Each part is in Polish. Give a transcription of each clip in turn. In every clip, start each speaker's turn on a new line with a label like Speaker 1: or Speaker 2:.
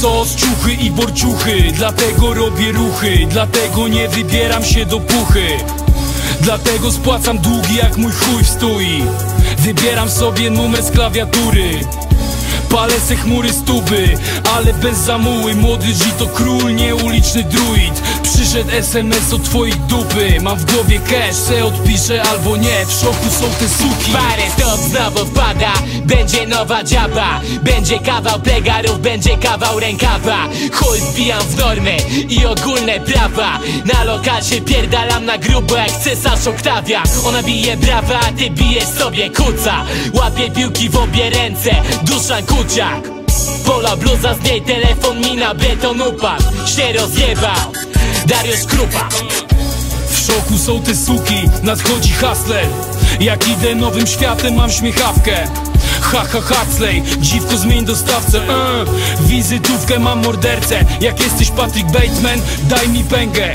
Speaker 1: sos, ciuchy i borciuchy Dlatego robię ruchy, dlatego nie wybieram się do puchy. Dlatego spłacam długi jak mój chuj stoi Wybieram sobie numer z klawiatury. Palę se chmury stuby, ale bez zamuły. Młody G to król, nie uliczny druid Przyszedł SMS od twojej dupy. Mam w głowie cash, se odpiszę albo nie. W szoku są te suki.
Speaker 2: Parę stop znowu wpada. Będzie nowa dziaba. Będzie kawał plegarów Będzie kawał rękawa. Chuj wbijam w normy I ogólne prawa. Na lokacie pierdalam na grubo Jak cesarz Oktawia. Ona bije brawa A ty bijesz sobie kuca. Łapie piłki w obie ręce. Duszan Kuciak. Pola bluza z niej telefon mi na beton upadł. Się rozjebał Dariusz Krupa.
Speaker 1: W szoku są te suki, nadchodzi hustler Jak idę nowym światem mam śmiechawkę. Ha ha Huxley, dziwko zmień dostawcę. Uh. Wizytówkę mam mordercę. Jak jesteś Patrick Bateman, daj mi pęgę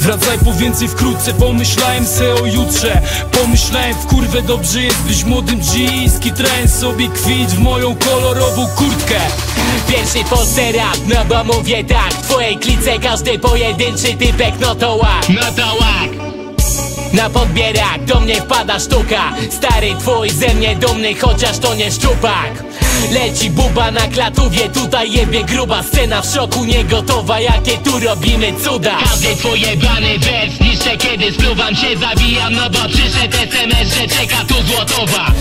Speaker 1: Wracaj po więcej wkrótce Pomyślałem se o jutrze. Pomyślałem w kurwę dobrze jest być młodym G Skitrałem sobie kwit w moją kolorową kurtkę.
Speaker 2: Pierwszy polscy rap, no bo mówię tak. W twojej klice każdy pojedynczy typek no to łak No to łak na podbierak do mnie wpada sztuka. Stary twój ze mnie dumny, chociaż to nie szczupak Leci buba na klatuwie, tutaj jebie gruba scena. W szoku niegotowa, jakie tu robimy cuda. Każdy pojebany bez niszczę kiedy spluwam się zabijam No bo przyszedł SMS, że czeka tu złotowa